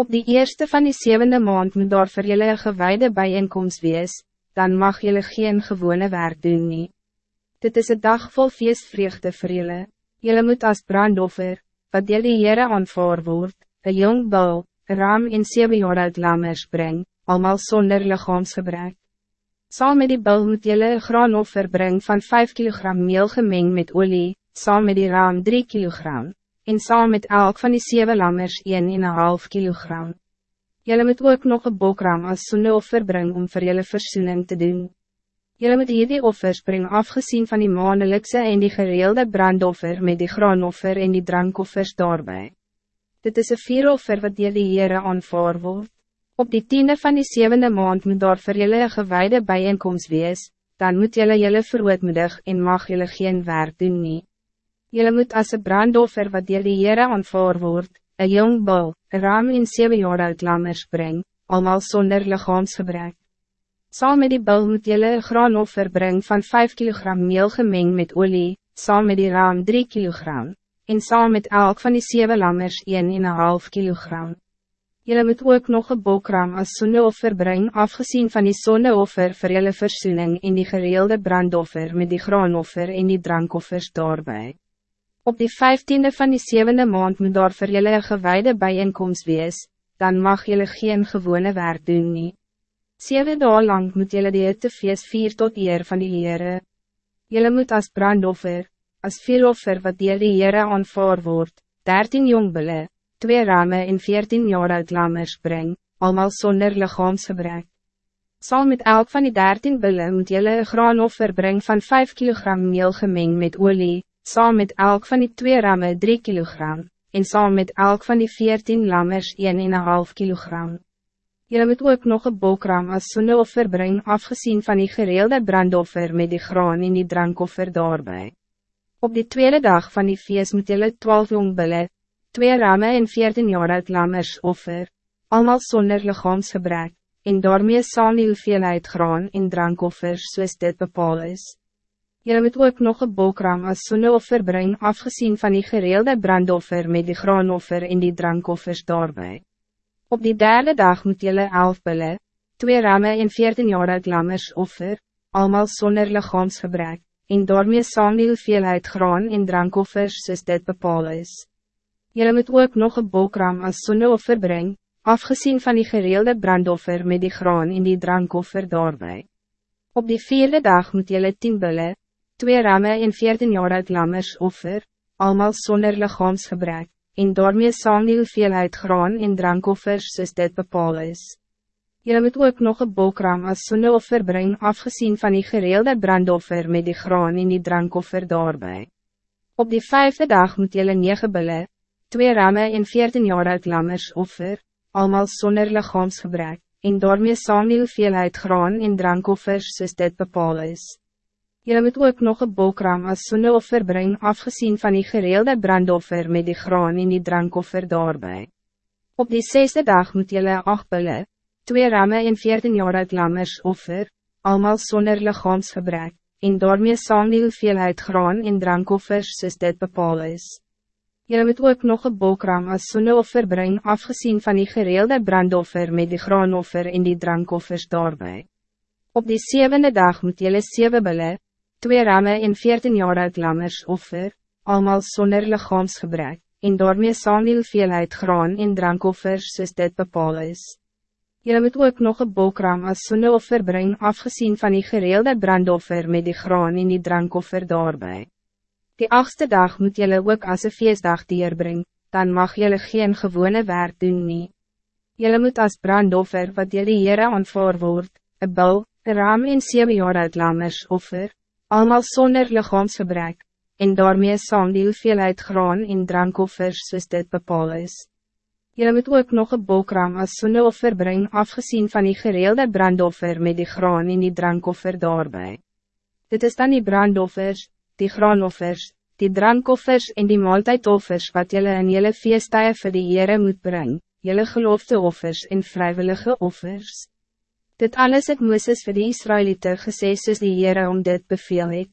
Op die eerste van die zevende maand moet daar vir julle een gewijde bijeenkomst wees, dan mag jullie geen gewone werk doen nie. Dit is een dag vol feestvreugde vir julle. Julle moet als brandoffer, wat deel die Heere aanvaar word, een jong bul, een ram en 7 jaar uit lammers breng, allemaal zonder lichaamsgebrek. Saam met die bul moet jylle een graanoffer bring van 5 kilogram meel gemeng met olie, saam met die raam 3 kilogram, en saam met elk van die 7 lammers 1,5 kilogram. Jylle moet ook nog een bokram als sondeoffer bring om vir jylle versoening te doen. Jylle moet hierdie offers bring afgezien van die maandelikse en die gereelde brandoffer met die graanoffer en die drankoffers daarbij. Dit is een vieroffer wat dier die Heere aanvaar word. Op die tiende van die zevende maand moet daar vir julle een gewijde bijeenkomst wees, dan moet julle julle verootmoedig en mag julle geen werk doen nie. Julle moet as een brandoffer wat dier die Heere aanvaar word, een jong bal, een ram in 7 jaar uit lammers breng, allemaal zonder lichaamsgebrek. Saam met die bal moet julle een graanoffer bring van 5 kilogram meel gemeng met olie, saam met die raam 3 kilogram en saam met elk van die zeven lammers 1,5 kilogram. Jullie moet ook nog een bokram als zonneoffer brengen, afgezien van die zonneoffer voor jullie verzoening in die gereelde brandoffer met die graanoffer en die drankoffers daarbij. Op die vijftiende van die zevende maand moet daar voor jullie een gewijde bijeenkomst wees, dan mag jullie geen gewone werk doen nie. Zeven dagen lang moet jullie die te feest vier tot eer van die Heere. Jullie moet als brandoffer, as vieroffer wat dier die Heere aanvaar word, 13 jongbille, twee rame en 14 jaar uit lammers breng, allemaal zonder lichaamsgebrek. Sal met elk van die 13 bille moet jylle een graanoffer bring van 5 kilogram meel gemeng met olie, saam met elk van die twee ramme 3 kilogram, en saam met elk van die 14 lammers 1,5 kilogram. Jylle moet ook nog een bokram as sonneoffer bring afgezien van die gereelde brandoffer met die graan en die drankoffer daarbij. Op die tweede dag van die feest moet jylle twaalf jongbille, twee ramme en veertien jaar uit lammers offer, allemaal zonder lichaamsgebrek, en daarmee saam die hoeveelheid graan en drankoffers soos dit bepaal is. Jylle moet ook nog een bokram as sonneoffer bring afgezien van die gereelde brandoffer met die graanoffer en die drankoffers daarbij. Op die derde dag moet jylle elf bille, twee ramme en veertien jaar uit lammers offer, allemaal zonder lichaamsgebrek, en daarmee saam die hoeveelheid graan en drankoffers soos dit bepaal is. Jylle moet ook nog een bokram as sonneoffer bring, afgezien van die gereelde brandoffer met die graan en die drankooffer daarbij. Op die vierde dag moet jylle tien bulle, twee ramme en veertien jaar uit lammers offer, allemaal zonder lichaamsgebrek, en daarmee saam die hoeveelheid graan en drankoffers soos dit bepaal is. Jullie moet ook nog een bokram als zonneoffer brengen afgezien van die gereelde brandoffer met die graan en die drankoffer daarbij. Op die vijfde dag moet jullie negen billen, twee ramen en veertien jaar uit lammers offer, allemaal zonder lichaamsgebrek, en daarmee saam die hoeveelheid graan en drankoffers soos dit bepaal is. Jullie moet ook nog een bokram als zonneoffer brengen afgezien van die gereelde brandoffer met die graan en die drankoffer daarbij. Op die zesde dag moet jullie acht billen, twee ramme en veertien jaar uit lammers offer, allemaal zonder lichaamsgebrek, en daarmee saam die hoeveelheid graan en drankoffers soos dit bepaal is. Jullie moet ook nog een bokram als zonneoffer bring afgezien van die gereelde brandoffer met die graanoffer en die drankoffers daarbij. Op die zevende dag moet jullie zeven bille, twee ramme en veertien jaar uit lammers offer, allemaal zonder lichaamsgebrek, en daarmee saam die hoeveelheid graan en drankoffers soos dit bepaal is. Jullie moet ook nog een bokram als zonneoffer brengen afgezien van die gereelde brandoffer met die graan en die drankoffer daarbij. Die achtste dag moet jullie ook als een feestdag dier brengen, dan mag jullie geen gewone werk doen nie. Jullie moet als brandoffer wat jullie Heere aanvaar word, een bal, een raam en 7 jaar uit lammers offer, allemaal zonder lichaamsgebrek, en daarmee saam die hoeveelheid graan en drankoffers soos dit bepaal is. Jullie moet ook nog een bokram als zonneoffer brengen afgezien van die gereelde brandoffer met die graan en die drankoffer daarbij. Dit is dan die brandoffers, die graanoffers, die drankoffers en die maaltijdoffers wat jullie in jullie feestuie vir die Heere moet brengen, jullie geloofde offers en vrijwillige offers. Dit alles het Moeses vir die Israëlieten gesê soos die Heere om dit beveel het.